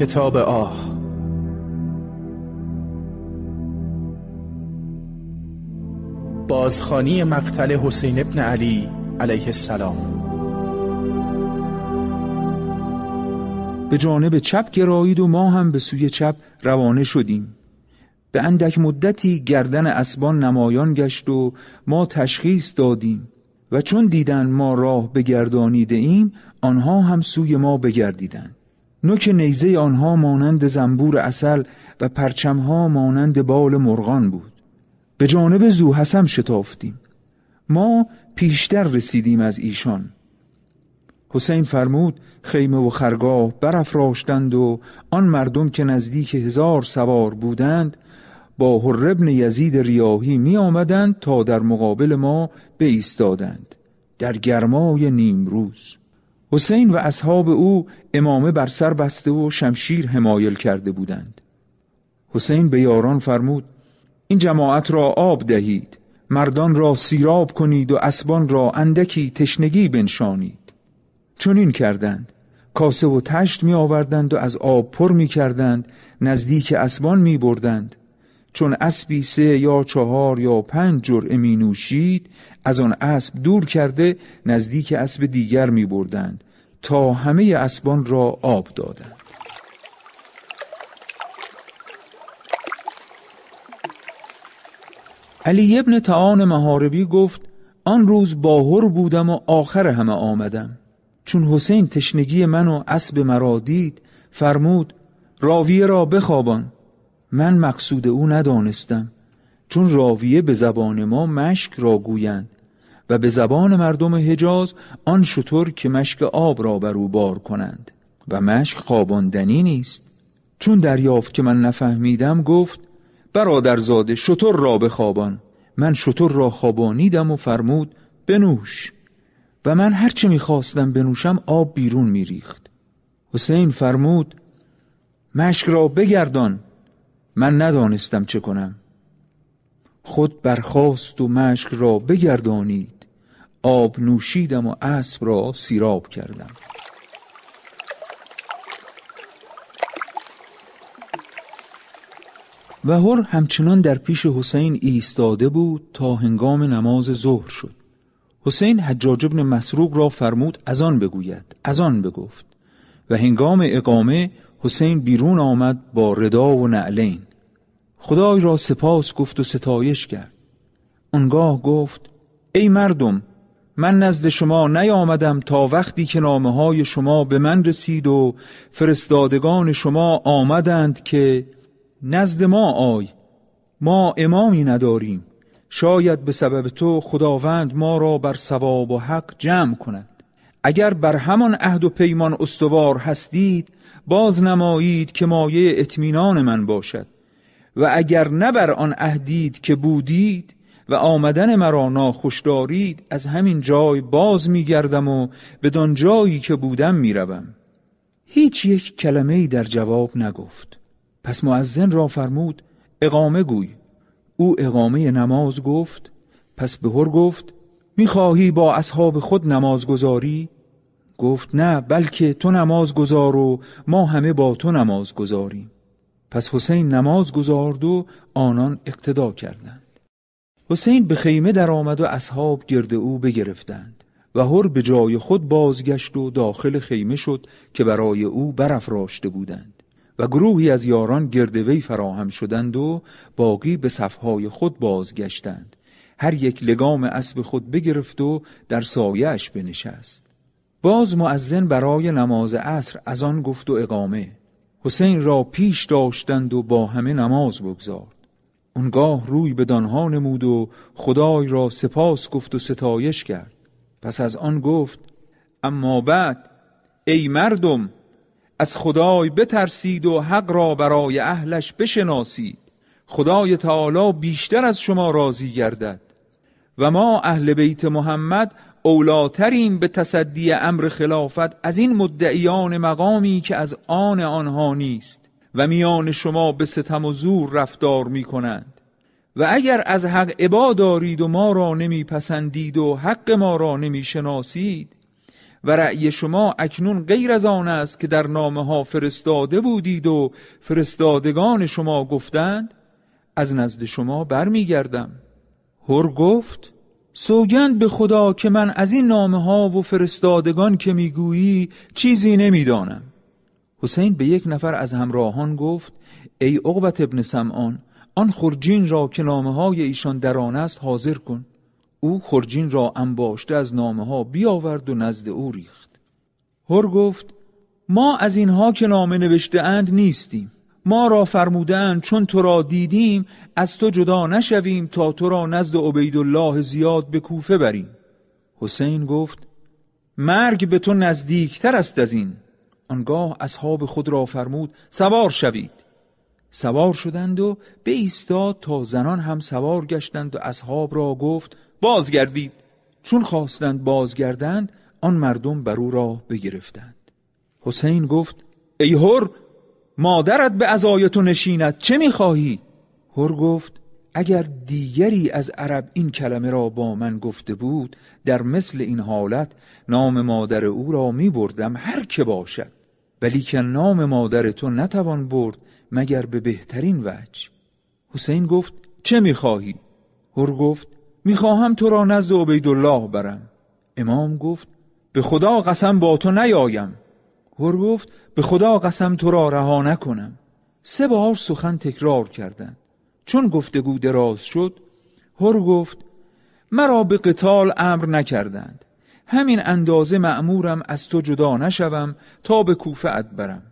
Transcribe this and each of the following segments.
کتاب آه. بازخانی مقتل حسین ابن علی علیه السلام. به جانب چپ گرایید و ما هم به سوی چپ روانه شدیم. به اندک مدتی گردن اسبان نمایان گشت و ما تشخیص دادیم و چون دیدن ما راه بگردانیده ایم آنها هم سوی ما بگردیدند. نوک نیزه آنها مانند زنبور اصل و پرچمها مانند بال مرغان بود. به جانب زوحسم شتافتیم. ما پیشتر رسیدیم از ایشان. حسین فرمود خیمه و خرگاه برافراشتند و آن مردم که نزدیک هزار سوار بودند با حربن یزید ریاهی می آمدند تا در مقابل ما بایستادند در گرمای نیمروز. حسین و اصحاب او امامه بر سر بسته و شمشیر حمایل کرده بودند. حسین به یاران فرمود این جماعت را آب دهید مردان را سیراب کنید و اسبان را اندکی تشنگی بنشانید. چون این کردند. کاسه و تشت می آوردند و از آب پر می کردند نزدیک اسبان می بردند چون اسبی سه یا چهار یا پنج جرعه می نوشید از آن اسب دور کرده نزدیک اسب دیگر می بردند تا همه اسبان را آب دادند. علی ابن تعان مهاربی گفت آن روز باهر بودم و آخر همه آمدم. چون حسین تشنگی من و اسب مرا دید فرمود راویه را بخوابان. من مقصود او ندانستم. چون راویه به زبان ما مشک را گویند و به زبان مردم حجاز آن شطور که مشک آب را بر او بار کنند و مشک خواباندنی نیست. چون دریافت که من نفهمیدم گفت برادرزاده شطور را بخوابان. من شطور را خوابانیدم و فرمود بنوش. و من هرچه می‌خواستم بنوشم آب بیرون میریخت. حسین فرمود مشک را بگردان. من ندانستم چه کنم. خود برخواست و مشک را بگردانید. آب نوشیدم و اسب را سیراب کردم. و هر همچنان در پیش حسین ایستاده بود تا هنگام نماز ظهر شد. حسین حجاج ابن مسروق را فرمود از آن بگوید از آن بگفت. و هنگام اقامه حسین بیرون آمد با ردا و نعلین. خدای را سپاس گفت و ستایش کرد. آنگاه گفت ای مردم من نزد شما نیامدم تا وقتی که نامه های شما به من رسید و فرستادگان شما آمدند که نزد ما آی ما امامی نداریم. شاید به سبب تو خداوند ما را بر ثواب و حق جمع کند. اگر بر همان عهد و پیمان استوار هستید باز نمایید که مایه اطمینان من باشد. و اگر نه بر آن عهدید که بودید و آمدن مرا ناخوش دارید از همین جای باز میگردم و بدان جایی که بودم می‌روم. هیچ یک کلمه ای در جواب نگفت. پس معزن را فرمود اقامه گوی. او اقامه نماز گفت. پس به هر گفت می‌خواهی با اصحاب خود نماز گذاری؟ گفت نه بلکه تو نماز گذار و ما همه با تو نماز گذاریم. پس حسین نماز گذارد و آنان اقتدا کردند. حسین به خیمه در آمد و اصحاب گرد او بگرفتند و هر به جای خود بازگشت و داخل خیمه شد که برای او برافراشته بودند و گروهی از یاران گرد وی فراهم شدند و باقی به صفهای خود بازگشتند. هر یک لگام اسب خود بگرفت و در سایش بنشست. باز معزن برای نماز عصر از آن گفت و اقامه. حسین را پیش داشتند و با همه نماز بگذارد. اونگاه روی به دانها نمود و خدای را سپاس گفت و ستایش کرد. پس از آن گفت اما بعد ای مردم از خدای بترسید و حق را برای اهلش بشناسید. خدای تعالی بیشتر از شما راضی گردد. و ما اهل بیت محمد اولاتریم به تصدی امر خلافت از این مدعیان مقامی که از آن آنها نیست و میان شما به ستم و زور رفتار می کنند و اگر از حق عبا دارید و ما را نمی پسندید و حق ما را نمی شناسید و رأی شما اکنون غیر از آن است که در نامه ها فرستاده بودید و فرستادگان شما گفتند از نزد شما برمیگردم. هر گفت سوگند به خدا که من از این نامه ها و فرستادگان که می‌گویی چیزی نمی‌دانم. حسین به یک نفر از همراهان گفت ای عقبت ابن سمعان آن خرجین را که نامه های ایشان در آن است حاضر کن. او خرجین را انباشته از نامه ها بیاورد و نزد او ریخت. هر گفت ما از اینها که نامه نوشته اند نیستیم. ما را فرمودند چون تو را دیدیم از تو جدا نشویم تا تو را نزد عبیدالله زیاد به کوفه بریم. حسین گفت مرگ به تو نزدیکتر است از این. آنگاه اصحاب خود را فرمود سوار شوید. سوار شدند و به ایستاد تا زنان هم سوار گشتند و اصحاب را گفت بازگردید. چون خواستند بازگردند آن مردم بر او را بگرفتند. حسین گفت ای هر مادرت به ازای تو نشیند چه می‌خواهی؟ هر گفت اگر دیگری از عرب این کلمه را با من گفته بود در مثل این حالت نام مادر او را می بردم هر که باشد ولی که نام مادر تو نتوان برد مگر به بهترین وجه حسین گفت چه می‌خواهی؟ هر گفت می‌خواهم تو را نزد عبیدالله برم امام گفت به خدا قسم با تو نیایم هر گفت به خدا قسم تو را رها نکنم. سه بار سخن تکرار کردند. چون گفتگو دراز شد هر گفت مرا به قتال امر نکردند. همین اندازه مأمورم از تو جدا نشوم تا به کوفه برم.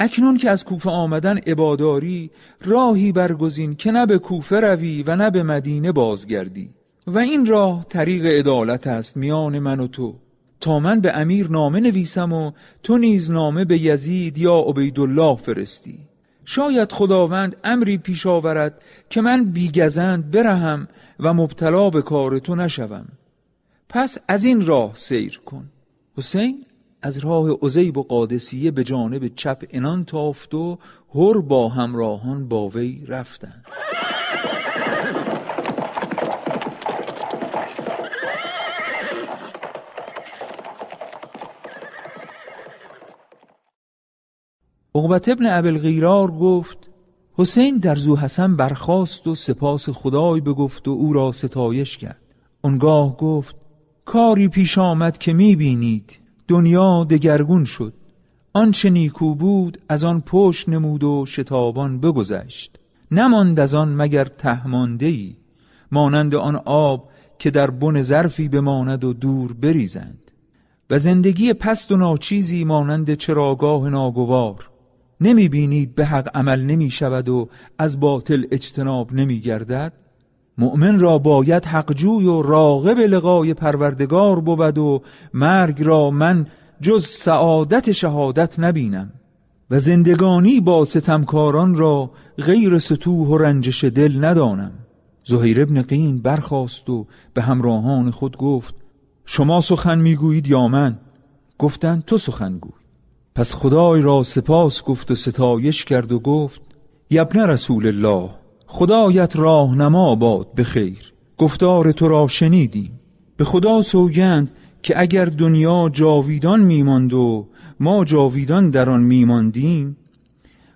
اکنون که از کوفه آمدن عباداری راهی برگزین که نه به کوفه روی و نه به مدینه بازگردی. و این راه طریق عدالت است میان من و تو. تا من به امیر نامه نویسم و تو نیز نامه به یزید یا عبیدالله فرستی. شاید خداوند امری پیش آورد که من بیگزند برهم و مبتلا به کار تو نشوم. پس از این راه سیر کن. حسین از راه عزیب و قادسیه به جانب چپ انان تافت و هر با همراهان با وی رفتند. عقبت ابن ابلغیرار گفت حسین در زو حسن برخاست و سپاس خدای بگفت و او را ستایش کرد. اونگاه گفت کاری پیش آمد که می‌بینید دنیا دگرگون شد. آنچه نیکو بود از آن پشت نمود و شتابان بگذشت. نماند از آن مگر تهمانده ای مانند آن آب که در بن ظرفی بماند و دور بریزند. و زندگی پست و ناچیزی مانند چراگاه ناگوار. نمی بینید به حق عمل نمی شود و از باطل اجتناب نمی گردد مؤمن را باید حقجوی و راغب لقای پروردگار بود و مرگ را من جز سعادت شهادت نبینم و زندگانی با ستمکاران را غیر ستوه و رنجش دل ندانم. زهیر ابن قین برخاست و به همراهان خود گفت شما سخن می‌گویید یا من؟ گفتند تو سخن گوی. پس خدای را سپاس گفت و ستایش کرد و گفت یبن رسول الله خدایت راهنما باد به خیر گفتار تو را شنیدیم به خدا سوگند که اگر دنیا جاویدان میماند و ما جاویدان در آن میماندیم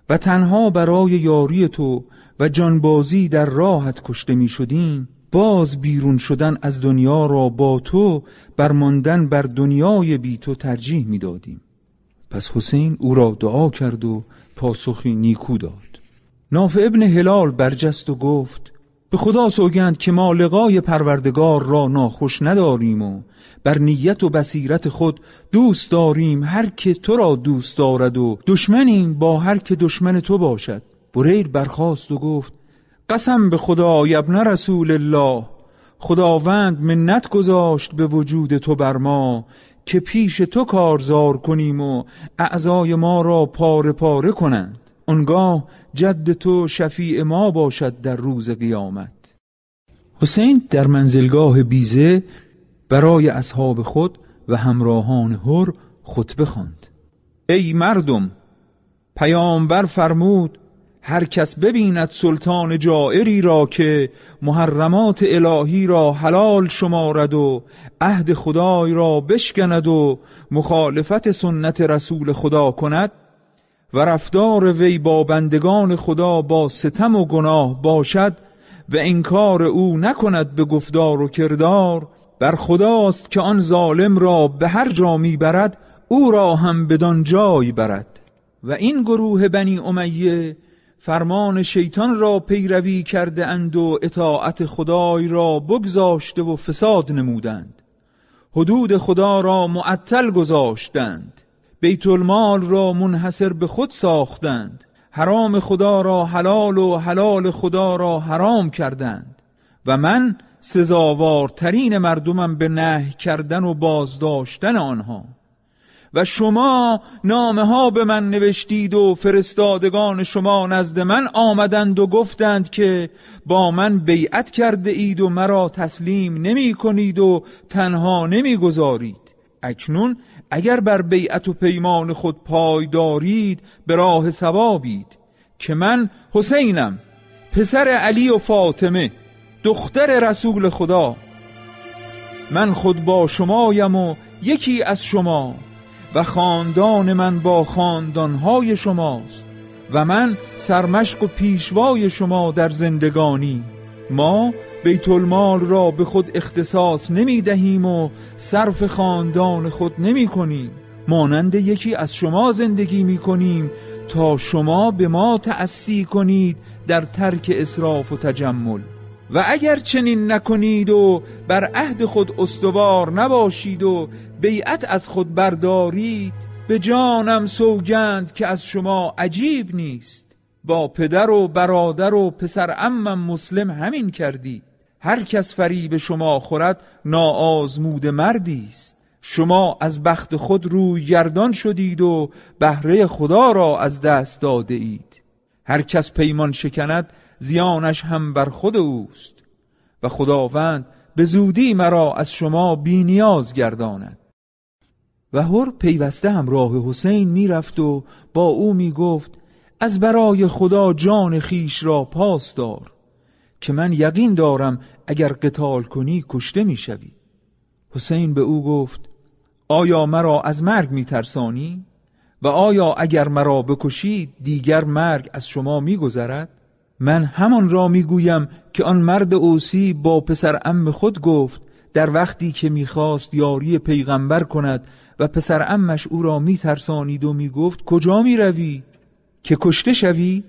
و تنها برای یاری تو و جانبازی در راحت کشته می شدیم باز بیرون شدن از دنیا را با تو بر ماندن بر دنیای بی تو ترجیح می دادیم. پس حسین او را دعا کرد و پاسخی نیکو داد. نافع ابن هلال برجست و گفت به خدا سوگند که ما لقای پروردگار را ناخوش نداریم و بر نیت و بصیرت خود دوست داریم هر که تو را دوست دارد و دشمنیم با هر که دشمن تو باشد. بریر برخاست و گفت قسم به خدا ابن رسول الله خداوند منت گذاشت به وجود تو بر ما که پیش تو کارزار کنیم و اعضای ما را پاره پاره کنند. آنگاه جد تو شفیع ما باشد در روز قیامت. حسین در منزلگاه بیزه برای اصحاب خود و همراهان هر خطبه خواند. ای مردم پیامبر فرمود هر کس ببیند سلطان جائری را که محرمات الهی را حلال شمارد و عهد خدای را بشکند و مخالفت سنت رسول خدا کند و رفتار وی با بندگان خدا با ستم و گناه باشد و انکار او نکند به گفتار و کردار بر خداست که آن ظالم را به هر جا برد او را هم بدان جای برد. و این گروه بنی امیه فرمان شیطان را پیروی کرده اند و اطاعت خدای را بگذاشته و فساد نمودند. حدود خدا را معطل گذاشتند. بیت المال را منحصر به خود ساختند. حرام خدا را حلال و حلال خدا را حرام کردند. و من سزاوارترین مردمم به نه کردن و بازداشتن آنها. و شما نامه ها به من نوشتید و فرستادگان شما نزد من آمدند و گفتند که با من بیعت کرده اید و مرا تسلیم نمی کنید و تنها نمی گذارید. اکنون اگر بر بیعت و پیمان خود پای دارید به راه سوابید که من حسینم پسر علی و فاطمه دختر رسول خدا. من خود با شمایم و یکی از شما. و خاندان من با خاندانهای شماست و من سرمشق و پیشوای شما در زندگانی. ما بیت المال را به خود اختصاص نمی دهیم و صرف خاندان خود نمی کنیم. مانند یکی از شما زندگی می کنیم تا شما به ما تأسی کنید در ترک اصراف و تجمل. و اگر چنین نکنید و بر عهد خود استوار نباشید و بیعت از خود بردارید به جانم سوگند که از شما عجیب نیست. با پدر و برادر و پسر امم مسلم همین کردی هر کس فریب شما خورد ناآزمود مردی است. شما از بخت خود روی گردان شدید و بهره خدا را از دست داده اید. هر کس پیمان شکند زیانش هم بر خود اوست. و خداوند به زودی مرا از شما بینیاز گرداند. و هر پیوسته هم راه حسین می‌رفت و با او می‌گفت از برای خدا جان خیش را پاس دار که من یقین دارم اگر قتال کنی کشته می‌شوی. حسین به او گفت آیا مرا از مرگ میترسانی؟ و آیا اگر مرا بکشید دیگر مرگ از شما میگذرد؟ من همان را می‌گویم که آن مرد اوسی با پسر ام خود گفت در وقتی که می‌خواست یاری پیغمبر کند و پسر امش او را میترسانید و می‌گفت کجا می‌روی؟ که کشته شوی؟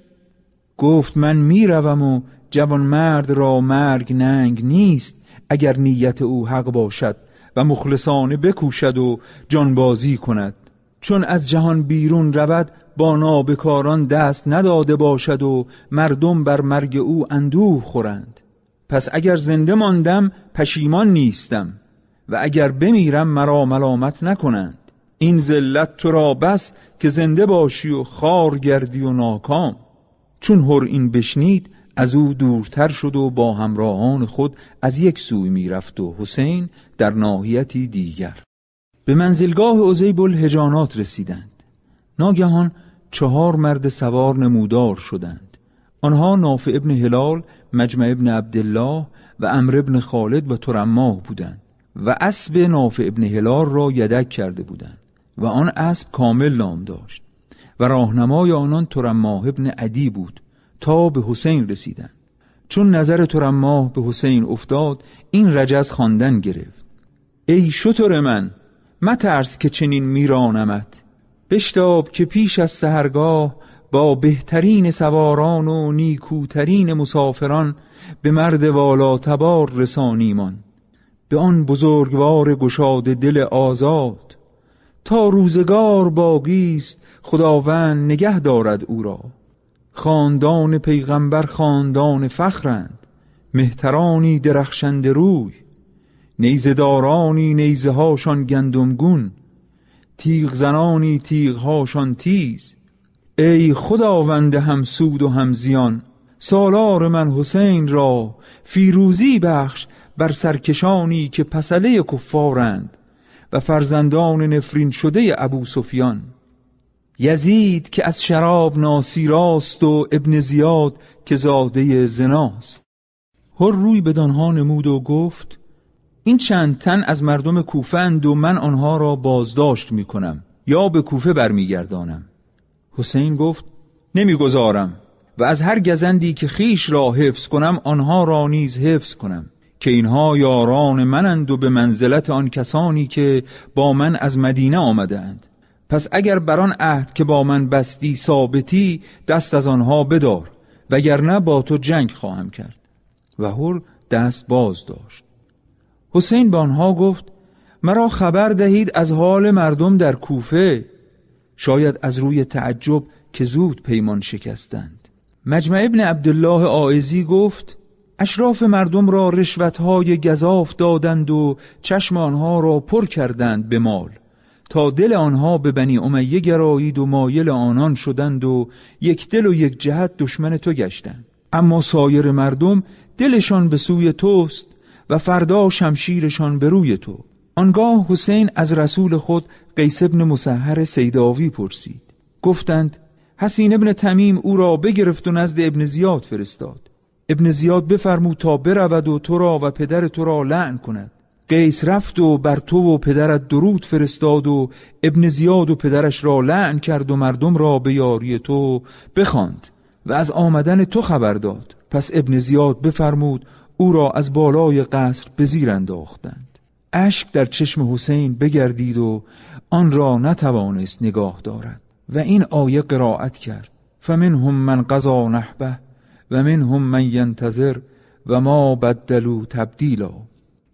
گفت من می‌روم و جوان مرد را مرگ ننگ نیست اگر نیت او حق باشد و مخلصانه بکوشد و جانبازی کند. چون از جهان بیرون رود با نابکاران دست نداده باشد و مردم بر مرگ او اندوه خورند. پس اگر زنده ماندم پشیمان نیستم. و اگر بمیرم مرا ملامت نکنند. این ذلت تو را بس که زنده باشی و خار گردی و ناکام. چون هر این بشنید از او دورتر شد و با همراهان خود از یک سوی می‌رفت و حسین در ناحیتی دیگر. به منزلگاه عزیب الهجانات رسیدند. ناگهان چهار مرد سوار نمودار شدند. آنها نافع ابن هلال مجمع ابن عبدالله و امر ابن خالد و ترماه بودند. و اسب نافع ابن هلال را یدک کرده بودند و آن اسب کامل نام داشت و راهنمای آنان ترماه ابن عدی بود تا به حسین رسیدند. چون نظر ترماه به حسین افتاد این رجز خواندن گرفت. ای شطر من مترس که چنین میرانمت. بشتاب که پیش از سهرگاه با بهترین سواران و نیکوترین مسافران به مرد والا تبار رسانیمان. به آن بزرگوار گشاد دل آزاد تا روزگار باقیست خداوند نگه دارد او را. خاندان پیغمبر خاندان فخرند مهترانی درخشنده روی نیزدارانی نیزه هاشان گندمگون تیغ زنانی تیغ هاشان تیز. ای خداوند هم سود و هم زیان سالار من حسین را فیروزی بخش بر سرکشانی که پسله کفارند و فرزندان نفرین شده ابو سفیان. یزید که از شراب ناسیراست و ابن زیاد که زاده زناست. هر روی بدانها نمود و گفت این چند تن از مردم کوفند و من آنها را بازداشت می کنم یا به کوفه برمیگردانم. حسین گفت نمی‌گذارم و از هر گزندی که خیش را حفظ کنم آنها را نیز حفظ کنم. که اینها یاران منند و به منزلت آن کسانی که با من از مدینه آمدند. پس اگر بران عهد که با من بستی ثابتی دست از آنها بدار وگرنه با تو جنگ خواهم کرد. و هر دست باز داشت. حسین به آنها گفت مرا خبر دهید از حال مردم در کوفه. شاید از روی تعجب که زود پیمان شکستند. مجمع ابن عبدالله آعزی گفت اشراف مردم را رشوتهای گذاف دادند و چشم آنها را پر کردند به مال. تا دل آنها به بنی امیه گرایید و مایل آنان شدند و یک دل و یک جهت دشمن تو گشتند. اما سایر مردم دلشان به سوی توست و فردا شمشیرشان به روی تو. آنگاه حسین از رسول خود قیس ابن مسهر سیداوی پرسید. گفتند حسین ابن تمیم او را بگرفت و نزد ابن زیاد فرستاد. ابن زیاد بفرمود تا برود و تو را و پدر تو را لعن کند. قیس رفت و بر تو و پدرت درود فرستاد و ابن زیاد و پدرش را لعن کرد و مردم را به یاری تو بخواند و از آمدن تو خبر داد. پس ابن زیاد بفرمود او را از بالای قصر به زیر انداختند. اشک در چشم حسین بگردید و آن را نتوانست نگاه دارد و این آیه قرائت کرد. فمنهم من قضا نحبه و منهم من ینتظر و ما بدلو تبدیلا.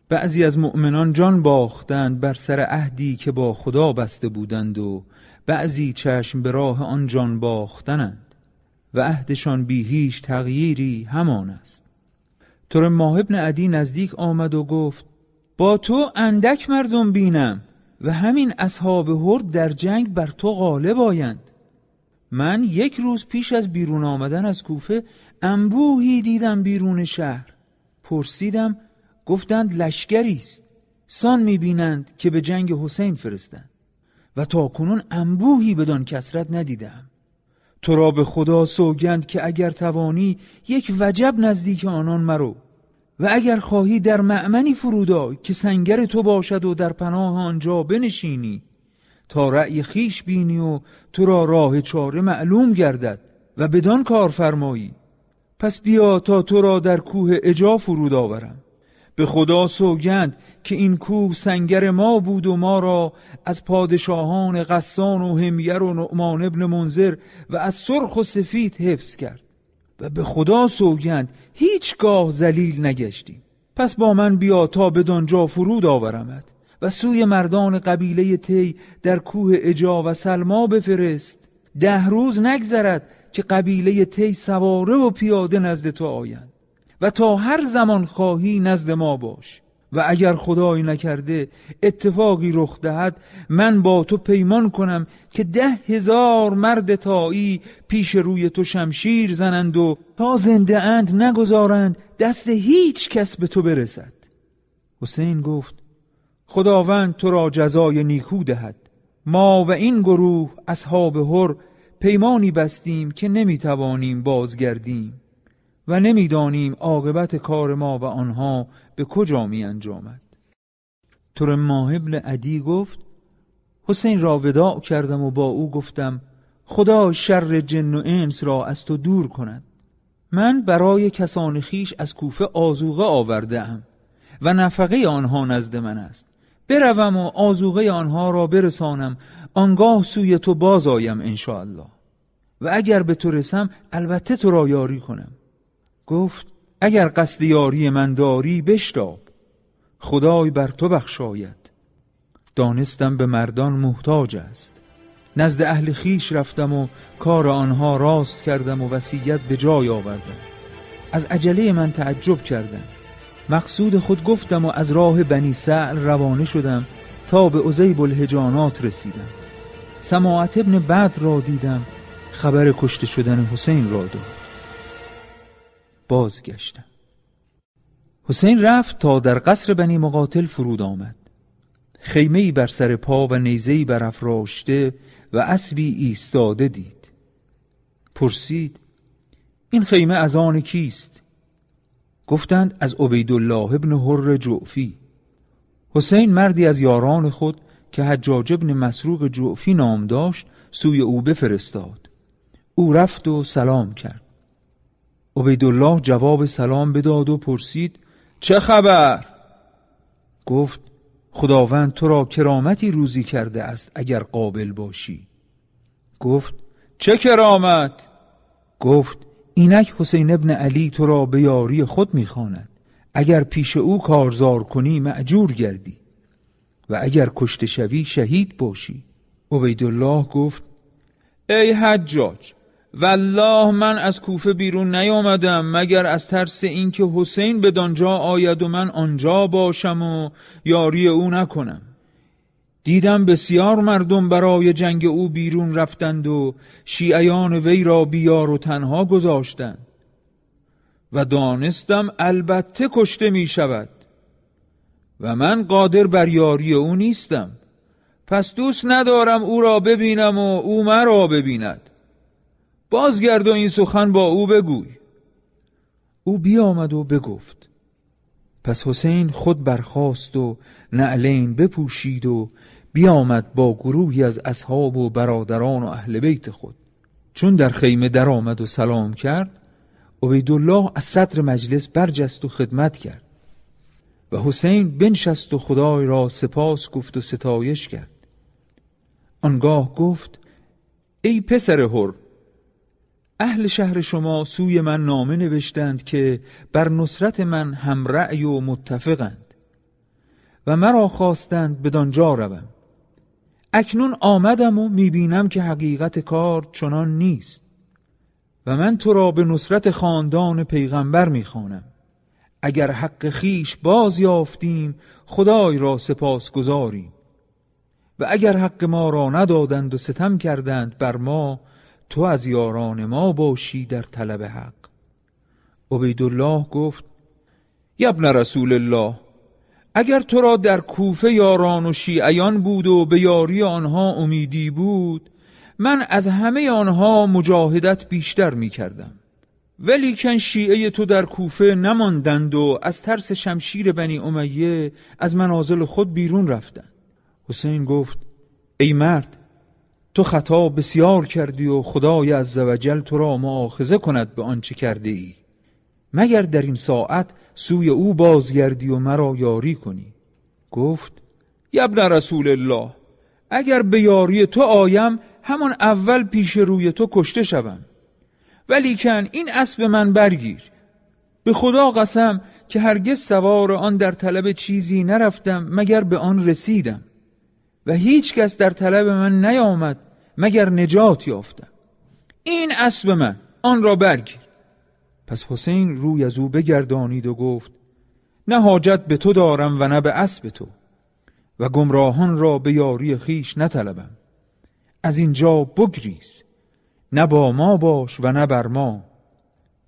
بعضی از مؤمنان جان باختند بر سر عهدی که با خدا بسته بودند و بعضی چشم به راه آن جان باختنند و عهدشان بی هیچ تغییری همان است. تر ماه ابن عدی نزدیک آمد و گفت با تو اندک مردم بینم و همین اصحاب هرد در جنگ بر تو غالب آیند. من یک روز پیش از بیرون آمدن از کوفه انبوهی دیدم بیرون شهر. پرسیدم گفتند لشکری است. سان می‌بینند که به جنگ حسین فرستند. و تا کنون انبوهی بدان کسرت ندیدم. تو را به خدا سوگند که اگر توانی یک وجب نزدیک آنان مرو. و اگر خواهی در معمنی فرودا که سنگر تو باشد و در پناه آنجا بنشینی تا رأی خیش بینی و تو را راه چاره معلوم گردد و بدان کار فرمایی. پس بیا تا تو را در کوه اجا فرود آورم. به خدا سوگند که این کوه سنگر ما بود و ما را از پادشاهان غسان و همیر و نعمان ابن منظر و از سرخ و سفید حفظ کرد. و به خدا سوگند هیچگاه زلیل نگشتیم. پس با من بیا تا بدانجا فرود آورمد و سوی مردان قبیله تی در کوه اجا و سلما بفرست. ده روز نگذرد که قبیله تی سواره و پیاده نزد تو آیند و تا هر زمان خواهی نزد ما باش و اگر خدای نکرده اتفاقی رخ دهد من با تو پیمان کنم که ده هزار مرد تایی پیش روی تو شمشیر زنند و تا زنده اند نگذارند دست هیچ کس به تو برسد. حسین گفت خداوند تو را جزای نیکو دهد. ما و این گروه اصحاب هر پیمانی بستیم که نمی‌توانیم بازگردیم و نمی‌دانیم عاقبت کار ما و آنها به کجا می انجامد تور ماه ابن عدی گفت حسین را وداع کردم و با او گفتم خدا شر جن و انس را از تو دور کند. من برای کسان خیش از کوفه آزوغه آورده و نفقه آنها نزد من است. بروم و آزوغه آنها را برسانم آنگاه سوی تو باز آیم انشاءالله. و اگر به تو رسم البته تو را یاری کنم. گفت اگر قصد یاری من داری بشتاب. خدای بر تو بخشاید. دانستم به مردان محتاج است. نزد اهل خیش رفتم و کار آنها راست کردم و وسیعت به جای آوردم. از عجله من تعجب کردم. مقصود خود گفتم و از راه بنی سعل روانه شدم تا به عزیب الهجانات رسیدم. سماعت ابن بعد را دیدم. خبر کشته شدن حسین را داد. بازگشتم. حسین رفت تا در قصر بنی مقاتل فرود آمد. خیمه بر سر پا و نیزهی برافراشته و اسبی ایستاده دید. پرسید این خیمه از آن کیست؟ گفتند از عبیدالله ابن حر جعفی. حسین مردی از یاران خود که حجاج ابن مسروق جعفی نام داشت سوی او بفرستاد. او رفت و سلام کرد. عبیدالله جواب سلام بداد و پرسید چه خبر؟ گفت خداوند تو را کرامتی روزی کرده است اگر قابل باشی. گفت چه کرامت؟ گفت اینک حسین ابن علی تو را به یاری خود می‌خواند. اگر پیش او کارزار کنی معجور گردی. و اگر کشته شوی شهید باشی. عبیدالله گفت ای حجاج والله من از کوفه بیرون نیامدم مگر از ترس اینکه حسین به دانجا آید و من آنجا باشم و یاری او نکنم. دیدم بسیار مردم برای جنگ او بیرون رفتند و شیعیان وی را بیار و تنها گذاشتند. و دانستم البته کشته می شود و من قادر بر یاری او نیستم. پس دوست ندارم او را ببینم و او مرا ببیند. بازگرد و این سخن با او بگوی. او بیامد و بگفت. پس حسین خود برخاست و نعلین بپوشید و بیامد با گروهی از اصحاب و برادران و اهل بیت خود. چون در خیمه درآمد و سلام کرد عبیدالله از صدر مجلس برجست و خدمت کرد. و حسین بنشست و خدای را سپاس گفت و ستایش کرد. آنگاه گفت ای پسر هر اهل شهر شما سوی من نامه نوشتند که بر نصرت من هم رأی و متفقند و مرا خواستند به دانجا روم. اکنون آمدم و می‌بینم که حقیقت کار چنان نیست و من تو را به نصرت خاندان پیغمبر می‌خوانم. اگر حق خیش باز یافتیم خدای را سپاس گذاریم. و اگر حق ما را ندادند و ستم کردند بر ما تو از یاران ما باشی در طلب حق. عبیدالله گفت یبن رسول الله اگر تو را در کوفه یاران و شیعیان بود و به یاری آنها امیدی بود من از همه آنها مجاهدت بیشتر می کردم ولیکن شیعه تو در کوفه نماندند و از ترس شمشیر بنی امیه از منازل خود بیرون رفتند. حسین گفت ای مرد تو خطا بسیار کردی و خدای عزوجل تو را معاخذه کند به آنچه کرده ای مگر در این ساعت سوی او بازگردی و مرا یاری کنی؟ گفت یبن رسول الله اگر به یاری تو آیم همان اول پیش روی تو کشته شوم. ولیکن این اسب من برگیر. به خدا قسم که هرگز سوار آن در طلب چیزی نرفتم مگر به آن رسیدم. و هیچ کس در طلب من نیامد مگر نجات یافتم. این اسب من آن را برگیر. پس حسین روی از او بگردانید و گفت نه حاجت به تو دارم و نه به اسب تو. و گمراهان را به یاری خیش نطلبم. از اینجا بگریز. نه با ما باش و نه بر ما.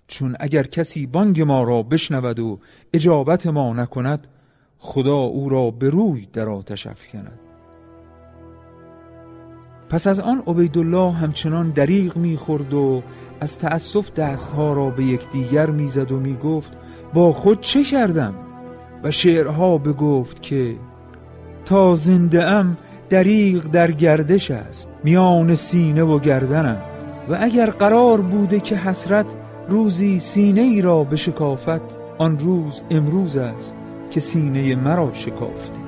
چون اگر کسی بانگ ما را بشنود و اجابت ما نکند خدا او را به روی در آتش افکند. پس از آن عبیدالله همچنان دریغ می‌خورد و از تأسف دستها را به یکدیگر می‌زد و می‌گفت با خود چه کردم؟ و شعرها بگفت که تا زنده ام دریغ در گردش است میان سینه و گردنم. و اگر قرار بوده که حسرت روزی سینه ای را به شکافت آن روز امروز است که سینه مرا شکافته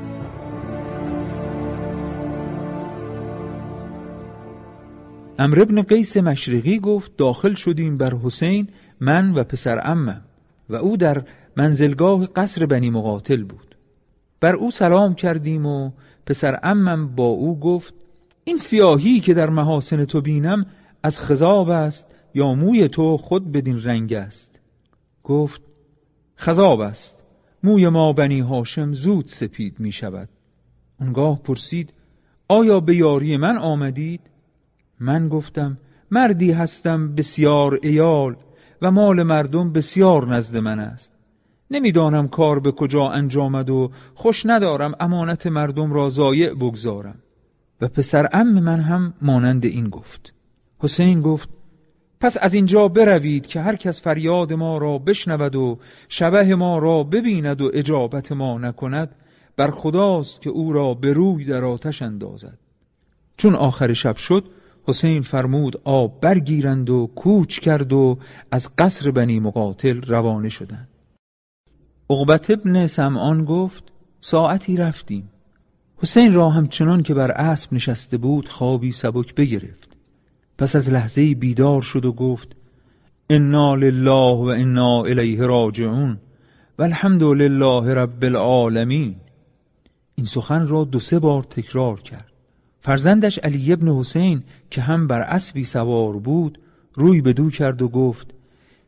امر ابن قیس مشرقی گفت داخل شدیم بر حسین من و پسر امم و او در منزلگاه قصر بنی مقاتل بود. بر او سلام کردیم و پسر امم با او گفت این سیاهی که در محاسن تو بینم از خذاب است یا موی تو خود بدین رنگ است؟ گفت خذاب است. موی ما بنی هاشم زود سپید می شود. اونگاه پرسید آیا به یاری من آمدید؟ من گفتم مردی هستم بسیار ایال و مال مردم بسیار نزد من است. نمی‌دانم کار به کجا انجامد و خوش ندارم امانت مردم را ضایع بگذارم. و پسر ام من هم مانند این گفت. حسین گفت پس از اینجا بروید که هر کس فریاد ما را بشنود و شبه ما را ببیند و اجابت ما نکند بر خداست که او را به روی در آتش اندازد. چون آخر شب شد حسین فرمود آب برگیرند و کوچ کرد و از قصر بنی مقاتل روانه شدند. عقبت ابن سمعان گفت ساعتی رفتیم. حسین را همچنان که بر اسب نشسته بود خوابی سبک بگرفت. پس از لحظه بیدار شد و گفت انا لله و انا الیه راجعون و الحمد لله رب العالمین. این سخن را دو سه بار تکرار کرد. فرزندش علی ابن حسین که هم بر اسبی سوار بود روی به دو کرد و گفت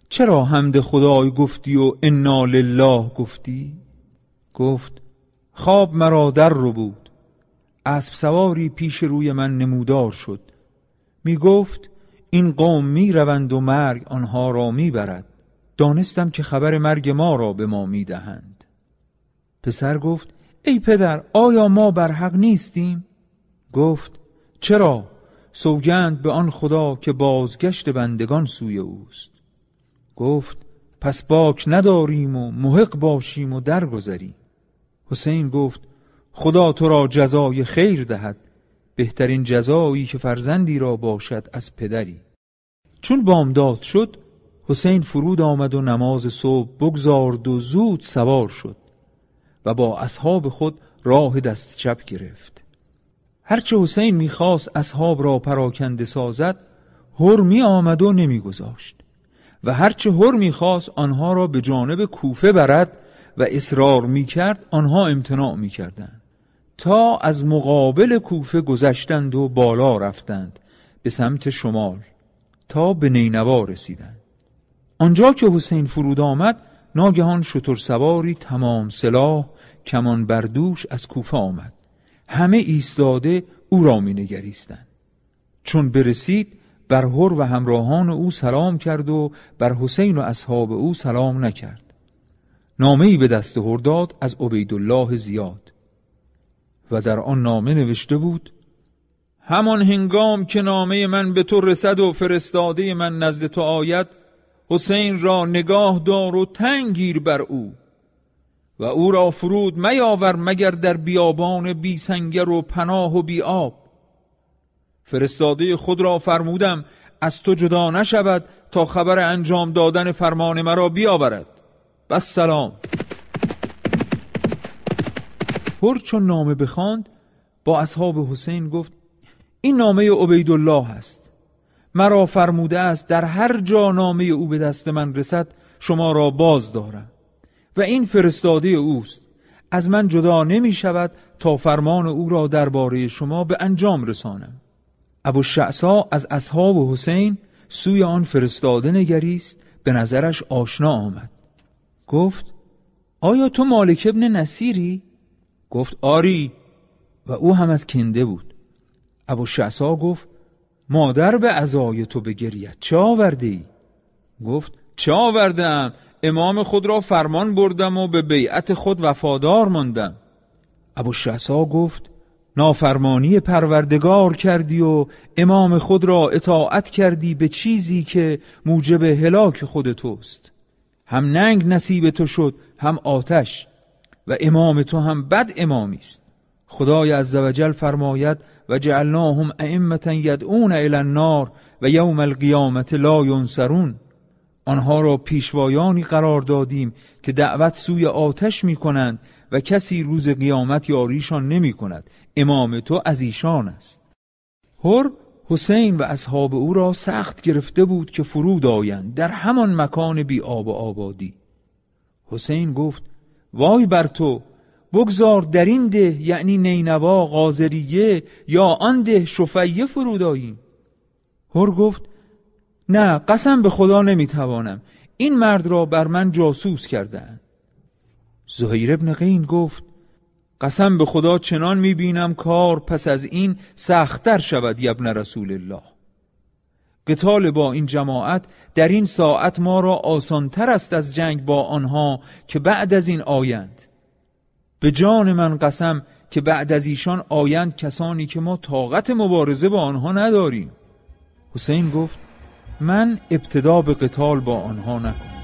چرا حمد خدای گفتی و انا لله گفتی؟ گفت خواب مرا در رو بود. اسب سواری پیش روی من نمودار شد. می گفت این قوم می روند و مرگ آنها را می برد دانستم که خبر مرگ ما را به ما می دهند پسر گفت ای پدر آیا ما بر حق نیستیم؟ گفت چرا؟ سوگند به آن خدا که بازگشت بندگان سوی اوست. گفت پس باک نداریم و محق باشیم و درگذریم. حسین گفت خدا تو را جزای خیر دهد. بهترین جزایی که فرزندی را باشد از پدری. چون بامداد شد حسین فرود آمد و نماز صبح بگذارد و زود سوار شد و با اصحاب خود راه دست چپ گرفت. هرچه حسین می‌خواست اصحاب را پراکنده سازد هر می آمد و نمیگذاشت و هرچه هر می‌خواست آنها را به جانب کوفه برد و اصرار می‌کرد آنها امتناع می‌کردند. تا از مقابل کوفه گذشتند و بالا رفتند به سمت شمال تا به نینوا رسیدند. آنجا که حسین فرود آمد ناگهان شتر سواری تمام سلاح کمان بردوش از کوفه آمد. همه ایستاده او را می نگریستند. چون برسید بر هر و همراهان او سلام کرد و بر حسین و اصحاب او سلام نکرد. نامه به دست هر داد از عبیدالله زیاد. و در آن نامه نوشته بود همان هنگام که نامه من به تو رسد و فرستاده من نزد تو آید حسین را نگاه دار و تنگیر بر او و او را فرود میاور مگر در بیابان بی سنگر و پناه و بی آب. فرستاده خود را فرمودم از تو جدا نشود تا خبر انجام دادن فرمان مرا بیاورد. بس سلام. هر چون نامه بخواند با اصحاب حسین گفت این نامه عبیدالله است. مرا فرموده است در هر جا نامه او به دست من رسد شما را باز دارم. و این فرستاده اوست. از من جدا نمی شود تا فرمان او را درباره شما به انجام رسانم. ابو شعصا از اصحاب حسین سوی آن فرستاده نگریست به نظرش آشنا آمد. گفت آیا تو مالک ابن نصیری؟ گفت آری. و او هم از کنده بود. ابو شعصا گفت مادر به ازای تو بگرید چه آورده ای؟ گفت چه آوردم؟ امام خود را فرمان بردم و به بیعت خود وفادار ماندم. ابو شعصا گفت نافرمانی پروردگار کردی و امام خود را اطاعت کردی به چیزی که موجب هلاک خود توست. هم ننگ نصیب تو شد هم آتش. و امام تو هم بد امامی است. خدای عزوجل فرماید و جعلناهم ائمه یدعون الی النار و یوم القیامت لا ینصرون. آنها را پیشوایانی قرار دادیم که دعوت سوی آتش می کنند و کسی روز قیامت یاریشان نمی کند امام تو از ایشان است. هر حسین و اصحاب او را سخت گرفته بود که فرود آیند در همان مکان بی آب و آبادی. حسین گفت وای بر تو بگذار در این ده یعنی نینوا غازریه یا آن ده شفیه فرود آییم هر گفت نه قسم به خدا نمی‌توانم. این مرد را بر من جاسوس کردن زهیر ابن قین گفت قسم به خدا چنان می‌بینم کار پس از این سختتر شود یبن رسول الله. قتال با این جماعت در این ساعت ما را آسانتر است از جنگ با آنها که بعد از این آیند. به جان من قسم که بعد از ایشان آیند کسانی که ما طاقت مبارزه با آنها نداریم. حسین گفت من ابتدا به قتال با آنها نکنم